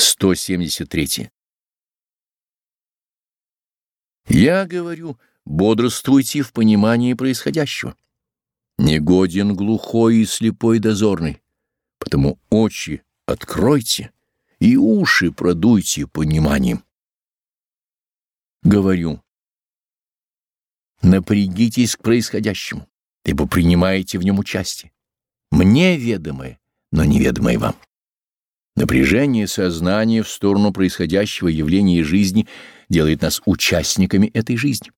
173. Я говорю, бодрствуйте в понимании происходящего. Негоден глухой и слепой дозорный, потому очи откройте и уши продуйте пониманием. Говорю, напрягитесь к происходящему, ибо принимаете в нем участие. Мне ведомое, но неведомое вам. Напряжение сознания в сторону происходящего явления жизни делает нас участниками этой жизни.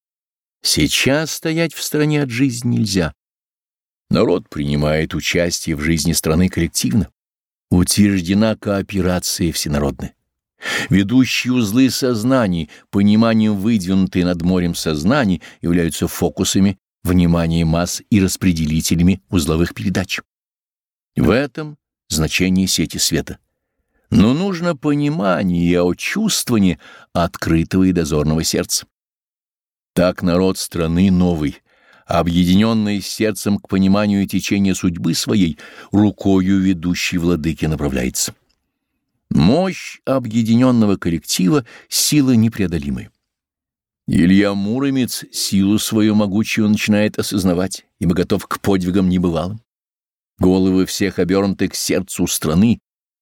Сейчас стоять в стороне от жизни нельзя. Народ принимает участие в жизни страны коллективно. Утверждена кооперация всенародная. Ведущие узлы сознаний, пониманием выдвинутые над морем сознаний, являются фокусами внимания масс и распределителями узловых передач. В этом значение сети света но нужно понимание и очувствование открытого и дозорного сердца. Так народ страны новый, объединенный сердцем к пониманию течения судьбы своей, рукою ведущей владыки направляется. Мощь объединенного коллектива — сила непреодолимая. Илья Муромец силу свою могучую начинает осознавать, ибо готов к подвигам небывалым. Головы всех обернуты к сердцу страны,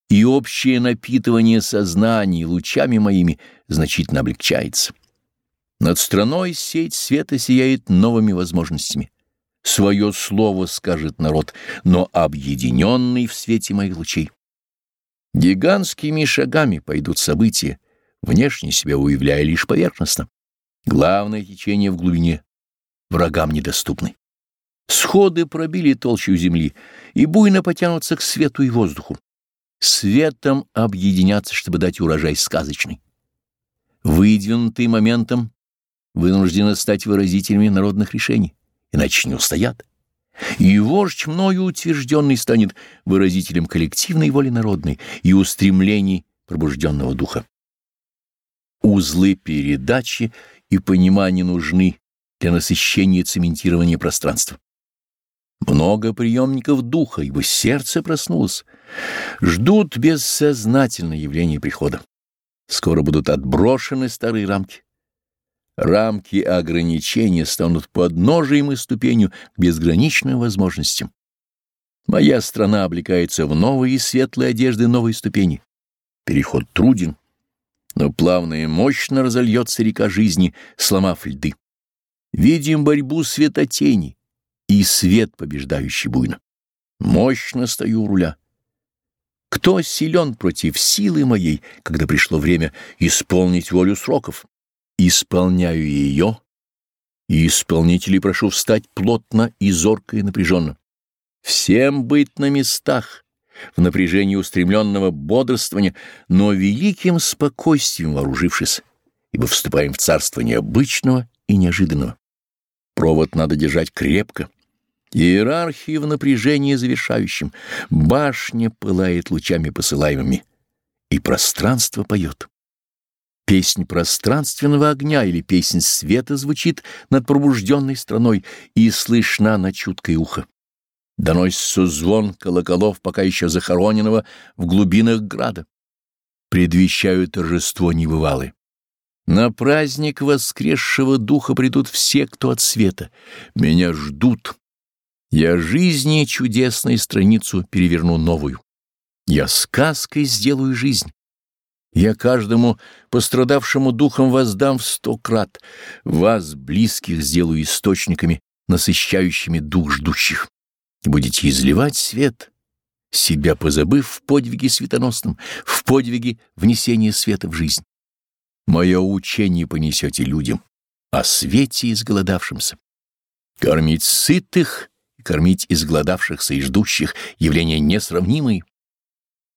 и общее напитывание сознаний лучами моими значительно облегчается. Над страной сеть света сияет новыми возможностями. Свое слово скажет народ, но объединенный в свете моих лучей. Гигантскими шагами пойдут события, внешне себя уявляя лишь поверхностно. Главное течение в глубине, врагам недоступны. Сходы пробили толщу земли и буйно потянутся к свету и воздуху светом объединяться, чтобы дать урожай сказочный. Выдвинутые моментом вынуждены стать выразителями народных решений, иначе не устоят. И вождь мною утвержденный станет выразителем коллективной воли народной и устремлений пробужденного духа. Узлы передачи и понимания нужны для насыщения и цементирования пространства. Много приемников духа, ибо сердце проснулось. Ждут бессознательное явление прихода. Скоро будут отброшены старые рамки. Рамки ограничения станут подножием и ступенью к безграничным возможностям. Моя страна облекается в новые светлые одежды новой ступени. Переход труден, но плавно и мощно разольется река жизни, сломав льды. Видим борьбу светотеней, и свет, побеждающий буйно. Мощно стою у руля. Кто силен против силы моей, когда пришло время исполнить волю сроков? Исполняю ее, и исполнителей прошу встать плотно и зорко и напряженно. Всем быть на местах, в напряжении устремленного бодрствования, но великим спокойствием вооружившись, ибо вступаем в царство необычного и неожиданного. Провод надо держать крепко, Иерархии в напряжении завершающем. Башня пылает лучами посылаемыми, и пространство поет. Песнь пространственного огня или песнь света звучит над пробужденной страной и слышна на чуткое ухо. Доносится звон колоколов, пока еще захороненного в глубинах града. Предвещают торжество небывалое. На праздник воскресшего духа придут все, кто от света. Меня ждут я жизни чудесной страницу переверну новую. Я сказкой сделаю жизнь. Я каждому пострадавшему духом воздам в сто крат. Вас, близких, сделаю источниками, насыщающими дух ждущих. Будете изливать свет, себя позабыв в подвиге светоносном, в подвиге внесения света в жизнь. Мое учение понесете людям, о свете изголодавшимся. Кормить сытых — кормить изгладавшихся и ждущих явления несравнимые.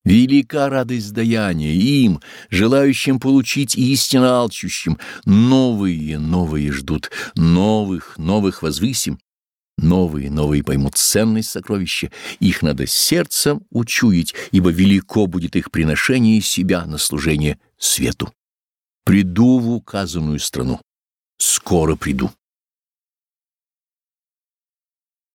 Велика радость даяния им, желающим получить истинно алчущим. Новые, новые ждут, новых, новых возвысим. Новые, новые поймут ценность сокровища, их надо сердцем учуять, ибо велико будет их приношение себя на служение свету. Приду в указанную страну. Скоро приду.